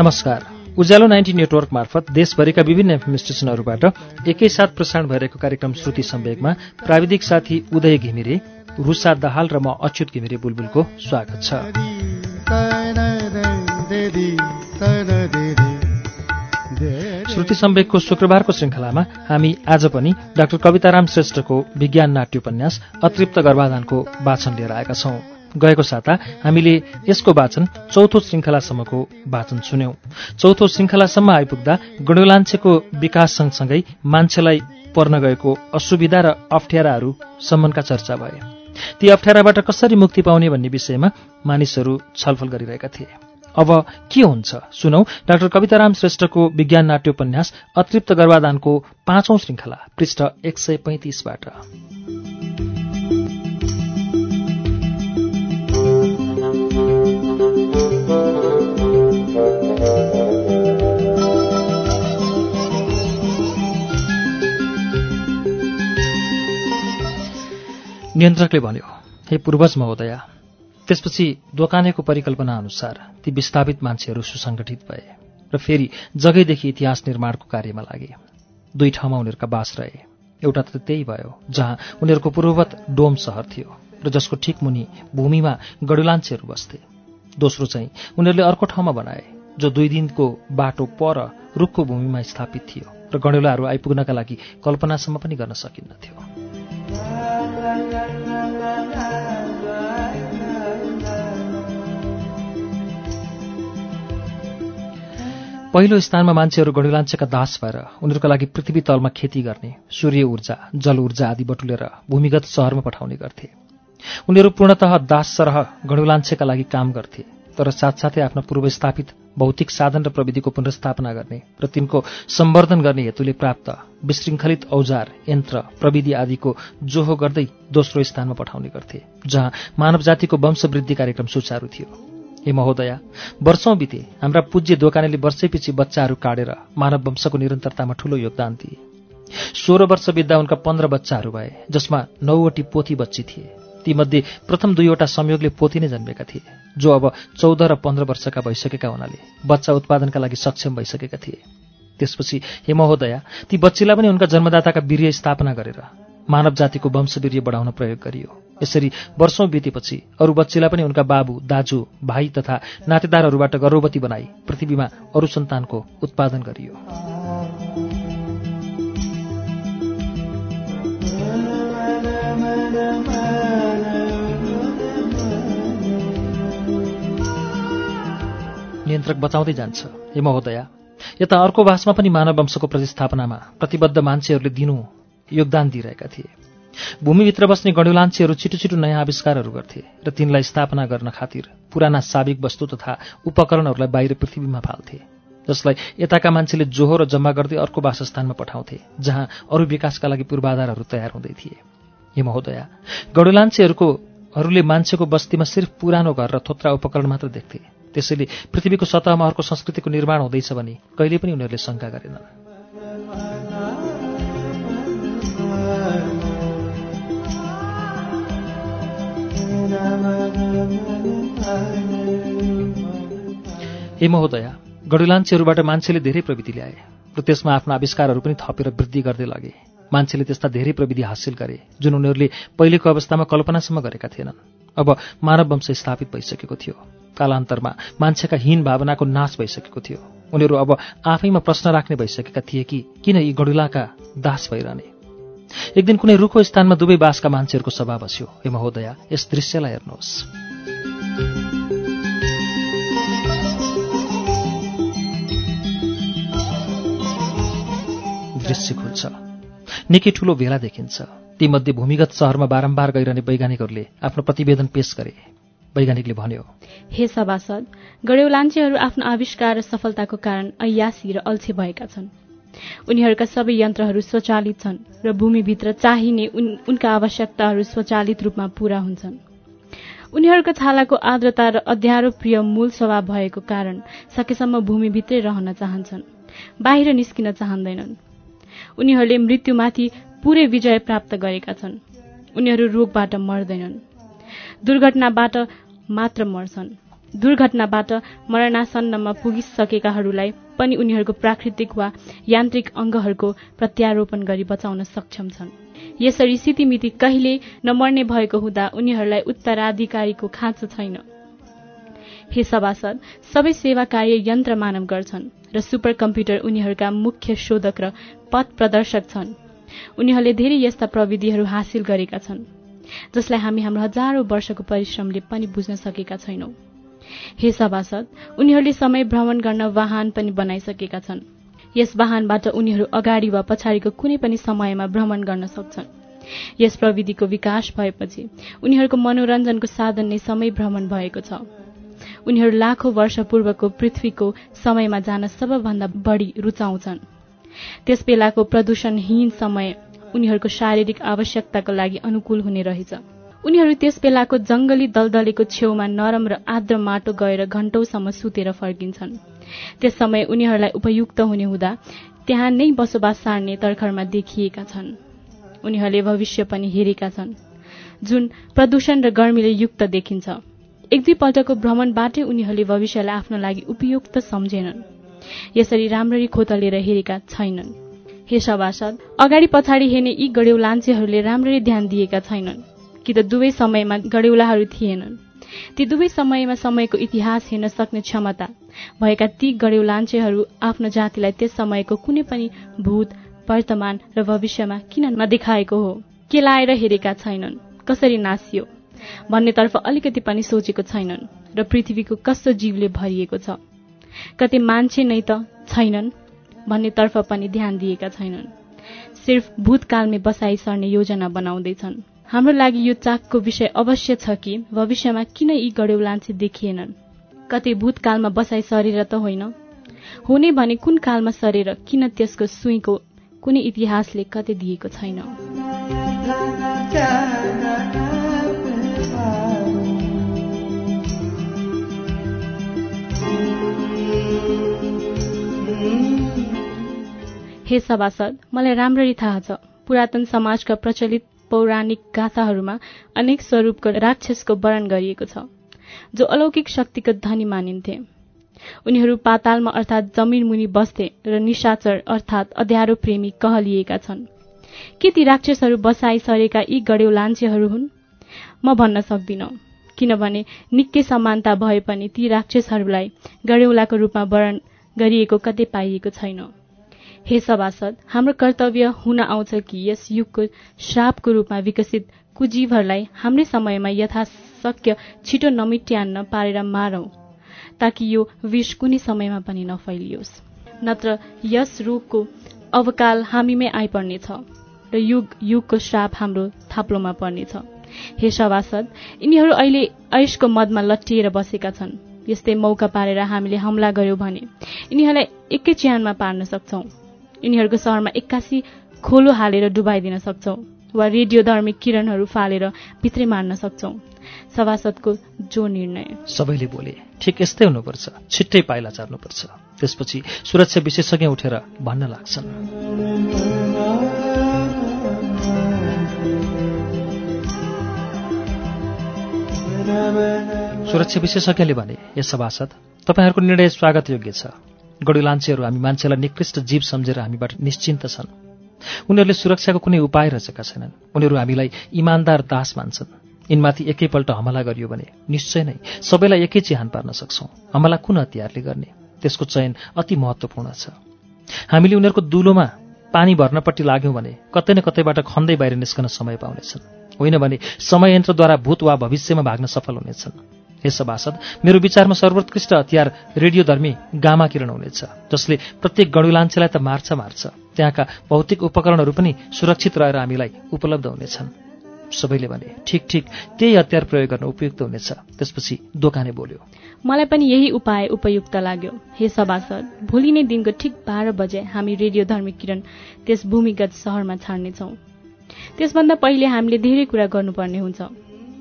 नमस्कार। उज्यालो ninety network मार्फत देशभरिका विभिन्न एफएम स्टेशनहरूबाट एकैसाथ प्रसारण भइरहेको कार्यक्रम श्रुति सम्वेकमा प्राविधिक साथी उदय घिमिरे रुसा दाहाल र म अच्युत घिमिरे बुलबुलको स्वागत छ। श्रुति सम्वेकको शुक्रबारको श्रृङ्खलामा हामी आज पनि डाक्टर कविताराम श्रेष्ठको विज्ञान नाट्य उपन्यास अतृप्त गर्भाधानको वाचन लिएर आएका छौं। गएको साता हामीले यसको वाचन चौथो श्रृङ्खलासम्मको वाचन सुन्यौं। चौथो श्रृङ्खलासम्म आइपुग्दा गणुलान्छेको विकास सँगसँगै मान्छेलाई पर्न गएको असुविधा र अप्ठ्याराहरू सम्मका चर्चा भए। ती अप्ठ्याराबाट कसरी मुक्ति पाउने भन्ने विषयमा मानिसहरू छलफल गरिरहेका थिए। अब के हुन्छ? सुनौ डाक्टर कविताराम श्रेष्ठको विज्ञान नाट्योपन्यास अतृप्त गर्भाधानको पाँचौं श्रृङ्खला पृष्ठ एक सय पैंतिसबाट। नियन्त्रकले भन्यो हे पूर्वज महोदया त्यसपछि दोकानेको परिकल्पना अनुसार ती विस्थापित मान्छेहरू सुसङ्गठित भए र फेरि जगैदेखि इतिहास निर्माणको कार्यमा लागे। दुई ठाउँमा उनीहरूका बास रहे। एउटा त त्यही भयो जहाँ उनीहरूको पूर्ववत डोम सहर थियो र जसको ठिक मुनि भूमिमा गडुलान्छेहरू बस्थे। दोस्रो चाहिँ उनीहरूले अर्को ठाउँमा बनाए जो दुई दिनको बाटो पर रुखको भूमिमा स्थापित थियो र गणेलाहरू आइपुग्नका लागि कल्पनासम्म पनि गर्न सकिन्नथ्यो पहिलो स्थानमा मान्छेहरू गणुलाञ्चका दास भएर उनीहरूका लागि पृथ्वी तलमा खेती गर्ने सूर्य ऊर्जा जल ऊर्जा आदि बटुलेर भूमिगत सहरमा पठाउने गर्थे। उनीहरू पूर्णतः दास सरह गणुलाञ्चेका लागि काम गर्थे तर साथसाथै आफ्ना पूर्व स्थापित भौतिक साधन र प्रविधिको पुनर्स्थापना गर्ने र तिनको सम्वर्धन गर्ने हेतुले प्राप्त विशृङ्खलित औजार यन्त्र प्रविधि आदिको जोहो गर्दै दोस्रो स्थानमा पठाउने गर्थे जहाँ मानव जातिको वंशवृद्धि कार्यक्रम सुचारू थियो। हे महोदया वर्षौं बिते हाम्रा पूज्य दोकानेले वर्षैपछि बच्चाहरू काटेर मानव वंशको निरन्तरतामा ठूलो योगदान दिए। सोह्र वर्ष बित्दा उनका पन्ध्र बच्चाहरू भए जसमा नौवटी पोथी बच्ची थिए। तीमध्ये प्रथम दुईवटा संयोगले पोथी नै जन्मेका थिए जो अब चौध र पन्ध्र वर्षका भइसकेका हुनाले बच्चा उत्पादनका लागि सक्षम भइसकेका थिए। त्यसपछि हे महोदया ती बच्चीलाई पनि उनका जन्मदाताका वीर्य स्थापना गरेर मानव जातिको वंशवीर्य बढाउन प्रयोग गरियो। यसरी वर्षौं बितेपछि अरू बच्चीलाई पनि उनका बाबु दाजु भाइ तथा नातेदारहरूबाट गर्भवती बनाई पृथ्वीमा अरू सन्तानको उत्पादन गरियो। नियन्त्रक बचाउँदै जान्छ हे महोदया यता अर्को भाषमा पनि मानव वंशको प्रतिस्थापनामा प्रतिबद्ध मान्छेहरूले दिनु योगदान दिइरहेका थिए। भूमिभित्र बस्ने गणुलान्छेहरू छिटो छिटो नयाँ आविष्कारहरू गर्थे र तिनलाई स्थापना गर्न खातिर पुराना साविक वस्तु तथा उपकरणहरूलाई बाहिर पृथ्वीमा फाल्थे जसलाई यताका मान्छेले जोहो र जम्मा गर्दै अर्को वासस्थानमा पठाउँथे जहाँ अरू विकासका लागि पूर्वाधारहरू तयार हुँदै थिए। हे महोदया गणुलान्छेहरूको हरूले मान्छेको बस्तीमा सिर्फ पुरानो घर र थोत्रा उपकरण मात्र देख्थे। त्यसैले पृथ्वीको सतहमा अर्को संस्कृतिको निर्माण हुँदैछ भने कहिले पनि उनीहरूले शङ्का गरेनन्। हे महोदया गडुलान्छेहरूबाट मान्छेले धेरै प्रविधि ल्याए र त्यसमा आफ्ना आविष्कारहरू पनि थपेर वृद्धि गर्दै लगे। मान्छेले त्यस्ता धेरै प्रविधि हासिल गरे जुन उनीहरूले पहिलेको अवस्थामा कल्पनासम्म गरेका थिएनन्। अब मानव वंश स्थापित भइसकेको थियो। कालान्तरमा मान्छेका हीन भावनाको नाश भइसकेको थियो। उनीहरू अब आफैमा प्रश्न राख्ने भइसकेका थिए कि किन यी गडुलाका दास भइरहने? एक दिन कुनै रुखो स्थानमा दुवै बासका मान्छेहरूको सभा बस्यो। हे महोदया यस दृश्यलाई हेर्नुहोस्। दृश्य खुल्छ। निकै ठूलो भेला देखिन्छ। तीमध्ये भूमिगत सहरमा बारम्बार गइरहने वैज्ञानिकहरूले आफ्नो प्रतिवेदन पेश गरे। वैज्ञानिकले भन्यो हे सभासद गढेउलान्छेहरू आफ्नो आविष्कार र सफलताको कारण ऐयासी र अल्छे भएका छन्। उनीहरूका सबै यन्त्रहरू स्वचालित छन् र भूमिभित्र चाहिने उन, उनका आवश्यकताहरू स्वचालित रूपमा पूरा हुन्छन्। उनीहरूका छालाको आर्द्रता र अध्यारो प्रिय मूल स्वभाव भएको कारण सकेसम्म भूमिभित्रै रहन चाहन्छन् बाहिर निस्किन चाहँदैनन्। उनीहरूले मृत्युमाथि पूरै विजय प्राप्त गरेका छन्। उनीहरू रोगबाट मर्दैनन्। दुर्घटनाबाट मात्र मर्छन्। दुर्घटनाबाट मरणासन्नमा पुगिसकेकाहरूलाई पनि उनीहरूको प्राकृतिक वा यान्त्रिक अङ्गहरूको प्रत्यारोपण गरी बचाउन सक्षम छन्। यसरी सितिमिति कहिले नमर्ने भएको हुँदा उनीहरूलाई उत्तराधिकारीको खाँचो छैन। हे सभासद सबै सेवा कार्य यन्त्र मानव गर्छन् र सुपर कम्प्युटर उनीहरूका मुख्य शोधक र पथ प्रदर्शक छन्। उनीहरूले धेरै यस्ता प्रविधिहरू हासिल गरेका छन् जसलाई हामी हाम्रो हजारौं वर्षको परिश्रमले पनि बुझ्न सकेका छैनौं। हे सभासद उनीहरूले समय भ्रमण गर्न वाहन पनि बनाइसकेका छन्। यस वाहनबाट उनीहरू अगाडि वा पछाडिको कुनै पनि समयमा भ्रमण गर्न सक्छन्। यस प्रविधिको विकास भएपछि उनीहरूको मनोरञ्जनको साधन नै समय भ्रमण भएको छ। उनीहरू लाखौं वर्ष पूर्वको पृथ्वीको समयमा जान सबभन्दा बढी रुचाउँछन्। त्यस बेलाको प्रदूषणहीन समय उनीहरूको शारीरिक आवश्यकताको लागि अनुकूल हुने रहेछ। उनीहरू त्यस बेलाको जंगली दलदलेको छेउमा नरम र आर्द्र माटो गएर घण्टौसम्म सुतेर फर्किन्छन्। त्यस समय उनीहरूलाई उपयुक्त हुने हुँदा त्यहाँ नै बसोबास सार्ने तर्खरमा देखिएका छन्। उनीहरूले भविष्य पनि हेरेका छन्। जुन प्रदूषण र गर्मीले युक्त देखिन्छ। एक दुईपल्टको भ्रमणबाटै उनीहरूले भविष्यलाई आफ्नो लागि उपयुक्त सम्झेनन्। यसरी राम्ररी खोतलेर हेरेका छैनन्। हे सभासद अगाडि पछाडि हेर्ने यी गढेउ लान्छेहरूले राम्ररी ध्यान दिएका छैनन्। कि त दुवै समयमा गढेउलाहरू थिएनन्। ती दुवै समयमा समयको इतिहास हेर्न सक्ने क्षमता भएका ती गढेउ लान्छेहरू आफ्नो जातिलाई त्यस समयको कुनै पनि भूत वर्तमान र भविष्यमा किन नदेखाएको हो? के लाएर हेरेका छैनन्? कसरी नासियो? भन्नेतर्फ अलिकति पनि सोचेको छैनन् र पृथ्वीको कस्तो जीवले भरिएको छ? कति मान्छे नै त छैनन् भन्नेतर्फ पनि ध्यान दिएका छैनन्। सिर्फ भूतकालमै बसाई सर्ने योजना बनाउँदैछन्। हाम्रो लागि यो चाकको विषय अवश्य छ कि भविष्यमा किन यी गढेउलान्छे देखिएनन्? कतै भूतकालमा बसाई सरेर त होइन। हुने भने कुन कालमा सरेर किन त्यसको सुईको कुनै इतिहासले कतै दिएको छैन? हे सभासद मलाई राम्ररी थाहा छ। पुरातन समाजका प्रचलित पौराणिक गाथाहरूमा अनेक स्वरूपको राक्षसको वर्णन गरिएको छ जो अलौकिक शक्तिको धनी मानिन्थे। उनीहरू पातालमा अर्थात् जमिन मुनि बस्थे र निशाचर अर्थात् अध्यारो प्रेमी कहलिएका छन्। के ती राक्षसहरू बसाई सरेका यी गढेउ लान्छेहरू हुन्? म भन्न सक्दिन किनभने निकै समानता भए पनि ती राक्षसहरूलाई गढेउलाको रूपमा वर्णन गरिएको कतै पाइएको छैन। हे सभासद हाम्रो कर्तव्य हुन आउँछ कि यस युगको श्रापको रूपमा विकसित कुजीवहरूलाई हाम्रै समयमा यथाशक्य छिटो नमिट्यान्न पारेर मारौं ताकि यो विष कुनै समयमा पनि नफैलियोस्। नत्र यस रोगको अवकाल हामीमै आइपर्नेछ र युग युगको श्राप हाम्रो थाप्लोमा पर्नेछ। हे सभासद यिनीहरू अहिले ऐशको मदमा लट्टिएर बसेका छन्। यस्तै मौका पारेर हामीले हमला गर्यौं भने यिनीहरूलाई एकै च्यानमा पार्न सक्छौ। यिनीहरूको सहरमा एक्कासी खोलो हालेर डुबाइदिन सक्छौ वा रेडियो धर्मिक किरणहरू फालेर भित्रै मार्न सक्छौ। सभासदको जो निर्णय। सबैले बोले ठिक यस्तै हुनुपर्छ छिट्टै पाइला चार्नुपर्छ। त्यसपछि सुरक्षा विशेषज्ञ उठेर भन्न लाग्छन्। सुरक्षा विशेषज्ञले भने यस सभासद तपाईँहरूको निर्णय स्वागत योग्य छ। गढुलान्छेहरू हामी मान्छेलाई निकृष्ट जीव सम्झेर हामीबाट निश्चिन्त छन्। उनीहरूले सुरक्षाको कुनै उपाय रचेका छैनन्। उनीहरू हामीलाई इमान्दार दास मान्छन्। यिनमाथि एकैपल्ट हमला गरियो भने निश्चय नै सबैलाई एकै चिहान पार्न सक्छौँ। हमला कुन हतियारले गर्ने? त्यसको चयन अति महत्त्वपूर्ण छ। हामीले उनीहरूको दुलोमा पानी भर्नपट्टि लाग्यौँ भने कतै न कतैबाट खन्दै बाहिर निस्कन समय पाउनेछन्। होइन भने समय यन्त्रद्वारा भूत वा भविष्यमा भाग्न सफल हुनेछन्। यस सभासद मेरो विचारमा सर्वोत्कृष्ट हतियार रेडियोधर्मी गामा किरण हुनेछ जसले प्रत्येक गणुलान्छेलाई त मार्छ मार्छ त्यहाँका भौतिक उपकरणहरू पनि सुरक्षित रहेर हामीलाई उपलब्ध हुनेछन्। सबैले भने ठिक ठिक त्यही हतियार प्रयोग गर्न उपयुक्त हुनेछ। त्यसपछि दोकाने बोल्यो मलाई पनि यही उपाय उपयुक्त लाग्यो। हे सभासद भोलि नै दिनको ठिक बाह्र बजे हामी रेडियो धर्मिक किरण त्यस भूमिगत सहरमा छाड्नेछौँ। त्यसभन्दा पहिले हामीले धेरै कुरा गर्नुपर्ने हुन्छ।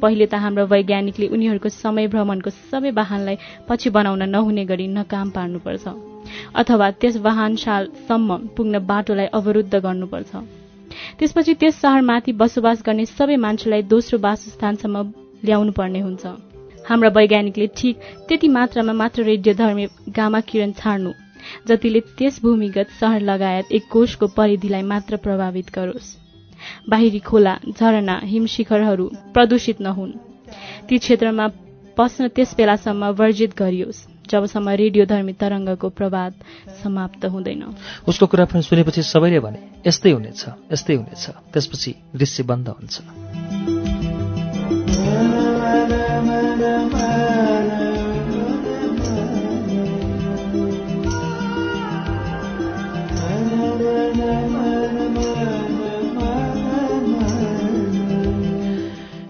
पहिले त हाम्रो वैज्ञानिकले उनीहरूको समय भ्रमणको सबै वाहनलाई पछि बनाउन नहुने गरी नकाम पार्नुपर्छ अथवा त्यस वाहनशालसम्म पुग्न बाटोलाई अवरुद्ध गर्नुपर्छ। त्यसपछि त्यस सहरमाथि बसोबास गर्ने सबै मान्छेलाई दोस्रो वासस्थानसम्म ल्याउनु पर्ने हुन्छ। हाम्रा वैज्ञानिकले ठिक त्यति मात्रामा मात्र रेडियोधर्मी गामा किरण छाड्नु जतिले त्यस भूमिगत सहर लगायत एक कोषको परिधिलाई मात्र प्रभावित गरोस्। बाहिरी खोला झरना हिमशिखरहरू प्रदूषित नहुन्। ती क्षेत्रमा पस्न त्यस बेलासम्म वर्जित गरियोस् जबसम्म रेडियोधर्मी तरङ्गको प्रभाव समाप्त हुँदैन। उसको कुरा सुनेपछि सबैले भने यस्तै हुनेछ यस्तै हुनेछ। त्यसपछि दृश्य बन्द हुन्छ।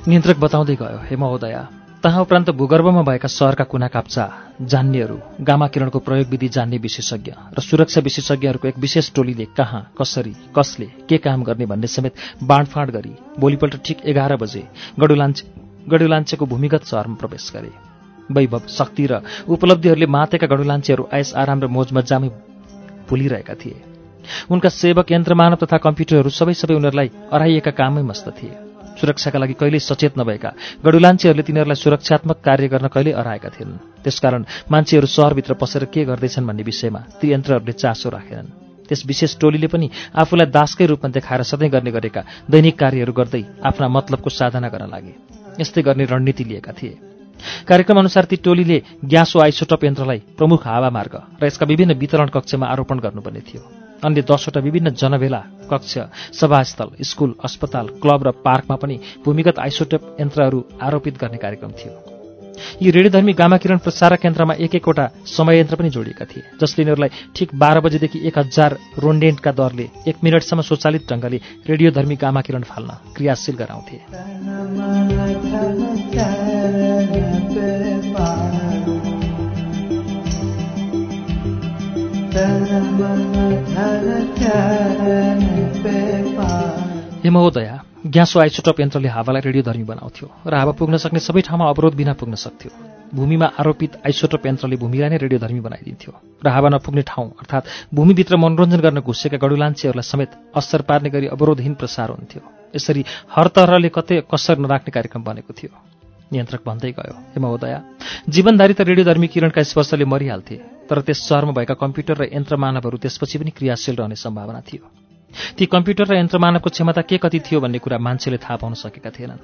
नियन्त्रक बताउँदै गयो हे महोदया तहाँ उपरान्त भूगर्भमा भएका सहरका कुना काप्चा जान्नेहरू गामा किरणको प्रयोग विधि जान्ने विशेषज्ञ र सुरक्षा विशेषज्ञहरूको एक विशेष टोलीले कहाँ कसरी कसले के काम गर्ने भन्ने समेत बाँडफाँड गरी भोलिपल्ट ठिक एघार बजे गडुलाञ्चे गडुलाञ्चेको भूमिगत सहरमा प्रवेश गरे। वैभव शक्ति र उपलब्धिहरूले मातेका गडुलाञ्चेहरू आयस आराम र मोज मजामै भुलिरहेका थिए। उनका सेवक यन्त्रमानव तथा कम्प्युटरहरू सबै सबै उनीहरूलाई अराइएका काममै मस्त थिए। सुरक्षाका लागि कहिल्यै सचेत नभएका गडुलान्छेहरूले तिनीहरूलाई सुरक्षात्मक कार्य गर्न कहिल्यै अराएका थिएनन् त्यसकारण मान्छेहरू सहरभित्र पसेर के गर्दैछन् भन्ने विषयमा ती यन्त्रहरूले चासो राखेनन्। त्यस विशेष टोलीले पनि आफूलाई दासकै रूपमा देखाएर सधैँ गर्ने गरेका दैनिक कार्यहरू गर्दै आफ्ना मतलबको साधना गर्न लागे। यस्तै गर्ने रणनीति लिएका थिए। कार्यक्रम अनुसार ती टोलीले ग्यास आइसोटप यन्त्रलाई प्रमुख हावामार्ग र यसका विभिन्न वितरण कक्षमा आरोपण गर्नुपर्ने थियो। अन्य दसवटा विभिन्न जनभेला कक्ष सभास्थल स्कुल अस्पताल क्लब र पार्कमा पनि भूमिगत आइसोटप यन्त्रहरू आरोपित गर्ने कार्यक्रम थियो। यी रेडियोधर्मी गामाकिरण प्रसारक यन्त्रमा एक एकवटा समय यन्त्र पनि जोडिएका थिए जसले यिनीहरूलाई ठिक बाह्र बजेदेखि एक हजार रोन्डेन्टका दरले एक मिनटसम्म स्वचालित ढङ्गले रेडियोधर्मी गामाकिरण फाल्न क्रियाशील गराउँथे। हे महोदया ग्यासो आइसोटप यन्त्रले हावालाई रेडियोधर्मी बनाउँथ्यो र हावा पुग्न सक्ने सबै ठाउँमा अवरोध बिना पुग्न सक्थ्यो। भूमिमा आरोपित आइसोटप यन्त्रले भूमिलाई नै रेडियोधर्मी बनाइदिन्थ्यो र हावा नपुग्ने ठाउँ अर्थात् भूमिभित्र मनोरञ्जन गर्न घुसेका गडुलान्छेहरूलाई समेत असर पार्ने गरी अवरोधहीन प्रसार हुन्थ्यो। यसरी हर तरहले कतै कसर नराख्ने कार्यक्रम बनेको थियो। नियन्त्रक भन्दै गयो हे महोदया जीवनधारी त रेडियोधर्मी किरणका स्पर्शले मरिहाल्थे तर त्यस सहरमा भएका कम्प्युटर र यन्त्र मानवहरू त्यसपछि पनि क्रियाशील रहने सम्भावना थियो। ती कम्प्युटर र यन्त्र मानवको क्षमता के कति थियो भन्ने कुरा मान्छेले थाहा पाउन सकेका थिएनन्।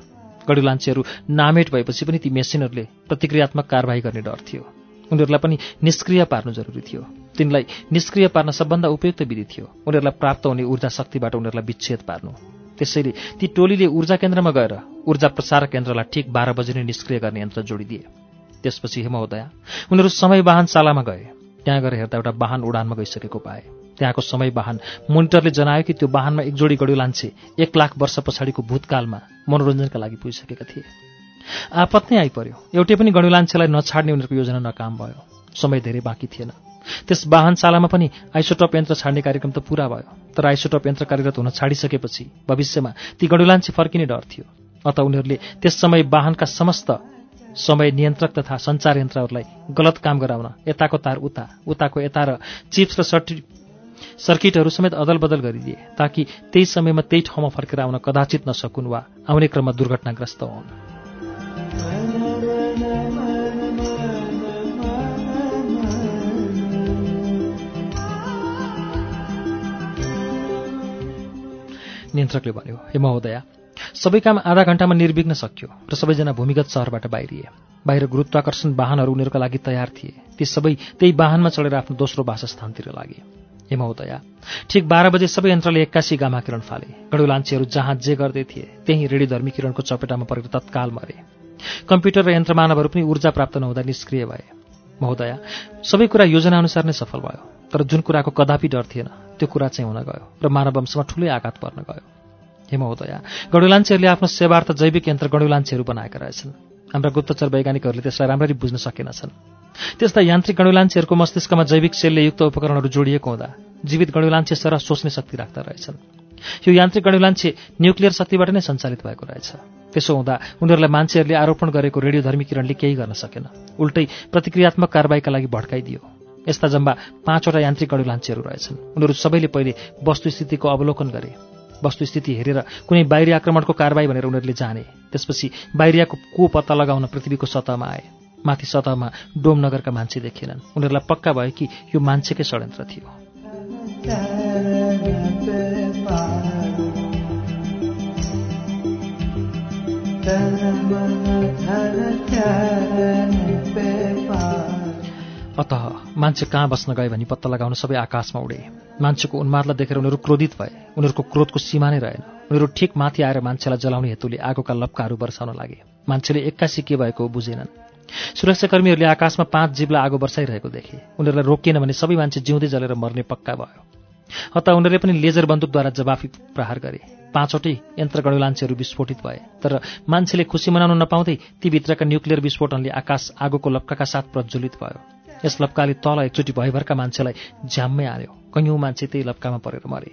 गडुलान्छेहरू नामेट भएपछि पनि ती मेसिनहरूले प्रतिक्रियात्मक कारवाही गर्ने डर थियो। उनीहरूलाई पनि निष्क्रिय पार्नु जरुरी थियो। तिनलाई निष्क्रिय पार्न सबभन्दा उपयुक्त विधि थियो। उनीहरूलाई प्राप्त हुने ऊर्जा शक्तिबाट उनीहरूलाई विच्छेद पार्नु। त्यसैले ती टोलीले ऊर्जा केन्द्रमा गएर ऊर्जा प्रसारक केन्द्रलाई ठिक बाह्र बजी नै निष्क्रिय गर्ने यन्त्र जोडिदिए। त्यसपछि हेमहोदया उनीहरू समय वाहनशालामा गए। त्यहाँ गएर हेर्दा एउटा वाहन उडानमा गइसकेको पाए। त्यहाँको समय वाहन मोनिटरले जनायो कि त्यो वाहनमा एक जोडी गढी लान्छे। एक लाख वर्ष पछाडिको भूतकालमा मनोरञ्जनका लागि पुगिसकेका थिए। आपत नै आइपर्यो एउटै पनि गणुलान्छेलाई नछाड्ने उनीहरूको योजना नकाम भयो। समय धेरै बाँकी थिएन। त्यस वाहनशालामा पनि आइसोटप यन्त्र छाड्ने कार्यक्रम त पुरा भयो तर आइसोटप यन्त्र कार्यरत हुन छाडिसकेपछि भविष्यमा ती गडुलान्छे फर्किने डर थियो अत उनीहरूले त्यस समय वाहनका समस्त समय नियन्त्रक तथा सञ्चार यन्त्रहरूलाई गलत काम गराउन यताको तार उता उताको यता र चिप्स र सर्टि सर्किटहरू समेत अदल बदल गरिदिए ताकि त्यही समयमा त्यही ठाउँमा फर्केर आउन कदाचित नसकुन् वा आउने क्रममा दुर्घटनाग्रस्त हुन्। नियन्त्रकले भन्यो हे महोदया सबै काम आधा घण्टामा निर्विघ्न सक्यो र सबैजना भूमिगत सहरबाट बाहिरिए। बाहिर गुरुत्वाकर्षण वाहनहरू उनीहरूका लागि तयार थिए। ती सबै त्यही वाहनमा चढेर आफ्नो दोस्रो वासस्थानतिर लागे। हे महोदया ठिक बाह्र बजे सबै यन्त्रले एक्कासी गामा किरण फाले। गडुलान्छेहरू जहाँ जे गर्दै थिए त्यही रेडियोधर्मी किरणको चपेटामा परेर तत्काल मरे। कम्प्युटर र यन्त्रमानवहरू पनि ऊर्जा प्राप्त नहुँदा निष्क्रिय भए। महोदया सबै कुरा योजना अनुसार नै सफल भयो। तर जुन कुराको कदापि डर थिएन त्यो कुरा चाहिँ हुन गयो र मानव वंशमा ठुलै आघात पर्न गयो। हे महोदया गणुलान्छेहरूले आफ्नो सेवार्थ जैविक यन्त्र गणुलान्छेहरू बनाएका रहेछन्। हाम्रा गुप्तचर वैज्ञानिकहरूले त्यसलाई राम्ररी बुझ्न सकेनछन् त्यस्ता यान्त्रिक गणुलान्छेहरूको मस्तिष्कमा जैविक सेलले युक्त उपकरणहरू जोडिएको हुँदा जीवित गणुलान्छे सरह सोच्ने शक्ति राख्दा रहेछन्। यो यान्त्रिक गणुलान्छे न्युक्लियर शक्तिबाट नै सञ्चालित भएको रहेछ। त्यसो हुँदा उनीहरूलाई मान्छेहरूले आरोपण गरेको रेडियोधर्मी किरणले केही गर्न सकेन। उल्टै प्रतिक्रियात्मक कारवाहीका लागि भड्काइदियो। यस्ता जम्बा पाँचवटा यान्त्रिक गणुलान्छेहरू रहेछन्। उनीहरू सबैले पहिले वस्तुस्थितिको अवलोकन गरे। वस्तुस्थिति हेरेर कुनै बाहिरी आक्रमणको कारवाही भनेर उनीहरूले जाने। त्यसपछि बाहिरियाको को पत्ता लगाउन पृथ्वीको सतहमा आए। माथि सतहमा डोम नगरका मान्छे देखिएनन्। उनीहरूलाई पक्का भयो कि यो मान्छेकै षड्यन्त्र थियो। अत मान्छे कहाँ बस्न गए भनी पत्ता लगाउन सबै आकाशमा उडे। मान्छेको उन्मादलाई देखेर उनीहरू क्रोधित भए। उनीहरूको क्रोधको सीमा नै रहेन। उनीहरू ठिक माथि आएर मान्छेलाई जलाउने हेतुले आगोका लप्काहरू बर्साउन लागे। मान्छेले एक्कासी के भएको बुझेनन्। सुरक्षाकर्मीहरूले आकाशमा पाँच जीवलाई आगो बर्साइरहेको देखे। उनीहरूलाई रोकिएन भने सबै मान्छे जिउँदै जलेर मर्ने पक्का भयो। अत उनीहरूले पनि लेजर बन्दुकद्वारा जवाफी प्रहार गरे। पाँचवटै यन्त्र गणुलान्छेहरू विस्फोटित भए। तर मान्छेले खुसी मनाउन नपाउँदै ती भित्रका न्युक्लियर विस्फोटनले आकाश आगोको लप्काका साथ प्रज्वलित भयो। यस लप्काले तल एकचोटि भयभरका मान्छेलाई झ्याम्मै आयो कैयौँ मान्छे त्यही लप्कामा परेर मरे।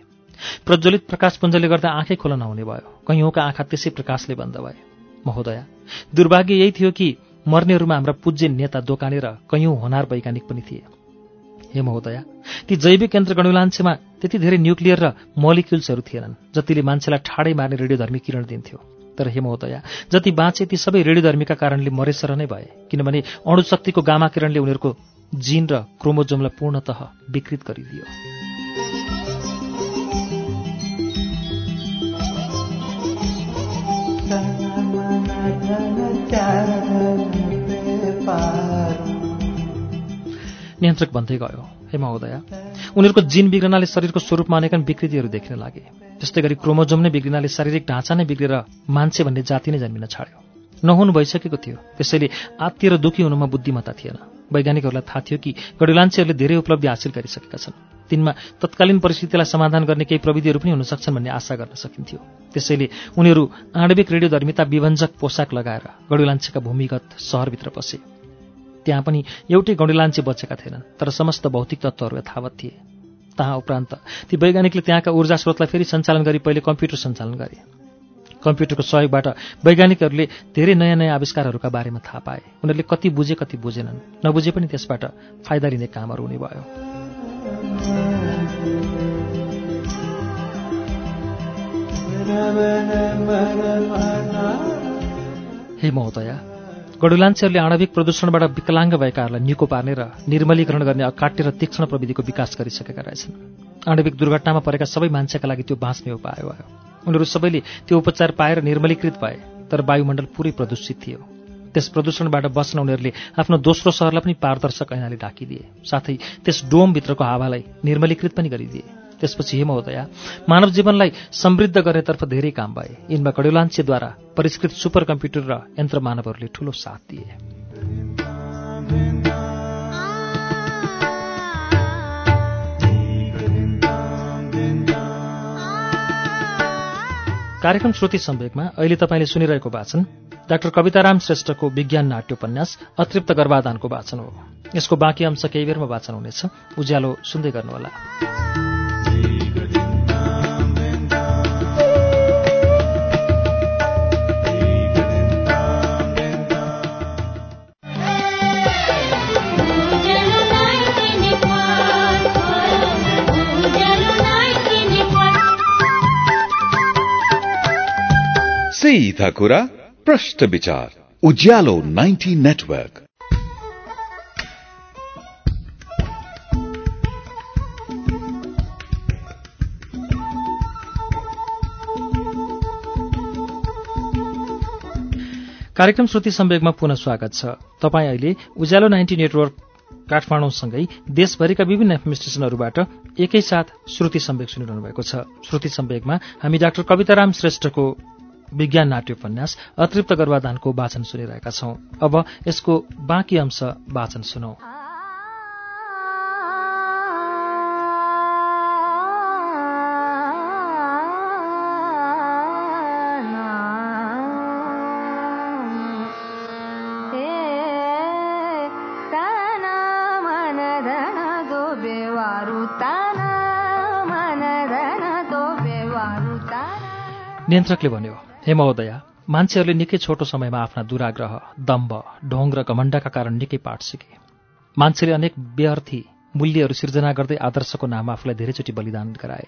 प्रज्वलित प्रकाशपुञ्जले गर्दा आँखै खोल्न नहुने भयो। कैयौँका आँखा त्यसै प्रकाशले बन्द भए। महोदया दुर्भाग्य यही थियो कि मर्नेहरूमा हाम्रा पूज्य नेता दोकाने र कैयौँ होनार वैज्ञानिक पनि थिए। हे महोदया ती जैविक यन्त्र गणुलान्छेमा त्यति धेरै न्युक्लियर र मोलिक्युल्सहरू थिएनन् जतिले मान्छेलाई ठाडै मार्ने रेडियोधर्मी किरण दिन्थ्यो। तर हे महोदया जति बाँचे ती सबै रेडियोधर्मीका कारणले मरेसर नै भए किनभने अणुशक्तिको गामा किरणले उनीहरूको जिन र क्रोमोजोमलाई पूर्णतः विकृत गरिदियो। नियन्त्रक भन्दै गयो। हे महोदय उनीहरूको जिन बिग्रनाले शरीरको स्वरूपमा अनेकन विकृतिहरू देख्न लागे। जस्तै गरी क्रोमोजोम नै बिग्रिनाले शारीरिक ढाँचा नै बिग्रेर मान्छे भन्ने जाति नै जन्मिन छाड्यो। नहुनु भइसकेको थियो। त्यसैले आत्तीय र दुःखी हुनुमा बुद्धिमत्ता थिएन। वैज्ञानिकहरूलाई थाहा थियो कि गडुलान्छेहरूले धेरै उपलब्धि हासिल गरिसकेका छन्। तिनमा तत्कालीन परिस्थितिलाई समाधान गर्ने केही प्रविधिहरू पनि हुन सक्छन् भन्ने आशा गर्न सकिन्थ्यो। त्यसैले उनीहरू आणविक रेडियोधर्मिता विभञ्जक पोसाक लगाएर गडुलान्छेका भूमिगत सहरभित्र पसे त्यहाँ पनि एउटै गौडीलान्छे बचेका थिएनन् तर समस्त भौतिक तत्त्वहरू यथावत थिए। तहाँ उपरान्त ती वैज्ञानिकले त्यहाँका ऊर्जा स्रोतलाई फेरि सञ्चालन गरी पहिले कम्प्युटर सञ्चालन गरे। कम्प्युटरको सहयोगबाट वैज्ञानिकहरूले धेरै नयाँ नयाँ आविष्कारहरूका बारेमा थाहा पाए। उनीहरूले कति बुझे कति बुझेनन्। नबुझे पनि त्यसबाट फाइदा लिने कामहरू हुने भयो। हे महोदया गडुलान्छेहरूले आणविक प्रदूषणबाट विकलाङ्ग भएकाहरूलाई निको पार्ने र निर्मलीकरण गर्ने अकाट्य र तीक्ष्ण प्रविधिको विकास गरिसकेका रहेछन्। आणविक दुर्घटनामा परेका सबै मान्छेका लागि त्यो बाँच्ने उपाय भयो उनीहरू सबैले त्यो उपचार पाएर निर्मलीकृत भए तर वायुमण्डल पुरै प्रदूषित थियो। त्यस प्रदूषणबाट बस्न उनीहरूले आफ्नो दोस्रो सहरलाई पनि पारदर्शक ऐनाले ढाकिदिए। साथै त्यस डोमभित्रको हावालाई निर्मलीकृत पनि गरिदिए। त्यसपछि हे महोदया मानव जीवनलाई समृद्ध गर्नेतर्फ धेरै काम भए। यिनमा कडुलान्छेद्वारा परिष्कृत सुपर कम्प्युटर र यन्त्र मानवहरूले ठूलो साथ दिए। कार्यक्रम श्रुति सम्वेकमा अहिले तपाईँले सुनिरहेको वाचन डाक्टर कविताराम श्रेष्ठको विज्ञान नाट्योपन्यास अतृप्त गर्भाधानको वाचन हो। यसको बाँकी अंश केही बेरमा वाचन हुनेछ। उज्यालो सुन्दै गर्नुहोला। सीधा कुरा प्रश्न विचार। उज्यालो 90 नेटवर्क। कार्यक्रम श्रुति सम्वेगमा पुनः स्वागत छ। तपाईँ अहिले उज्यालो नाइन्टी नेटवर्क काठमाडौँसँगै देशभरिका विभिन्न एफएम स्टेशनहरूबाट एकैसाथ श्रुति सम्वेक सुनिरहनु भएको छ। श्रुति सम्वेगमा हामी डाक्टर कविताराम श्रेष्ठको विज्ञान नाट्य उपन्यास अतृप्त गर्भाधानको वाचन सुनिरहेका छौं। अब यसको बाँकी अंश वाचन सुनौ। नियन्त्रकले भन्यो हे महोदया मान्छेहरूले निकै छोटो समयमा आफ्ना दुराग्रह दम्भ ढोङ र घमण्डका कारण निकै पाठ सिके। मान्छेले अनेक व्यर्थी मूल्यहरू सिर्जना गर्दै आदर्शको नाममा आफूलाई धेरैचोटि बलिदान गराए।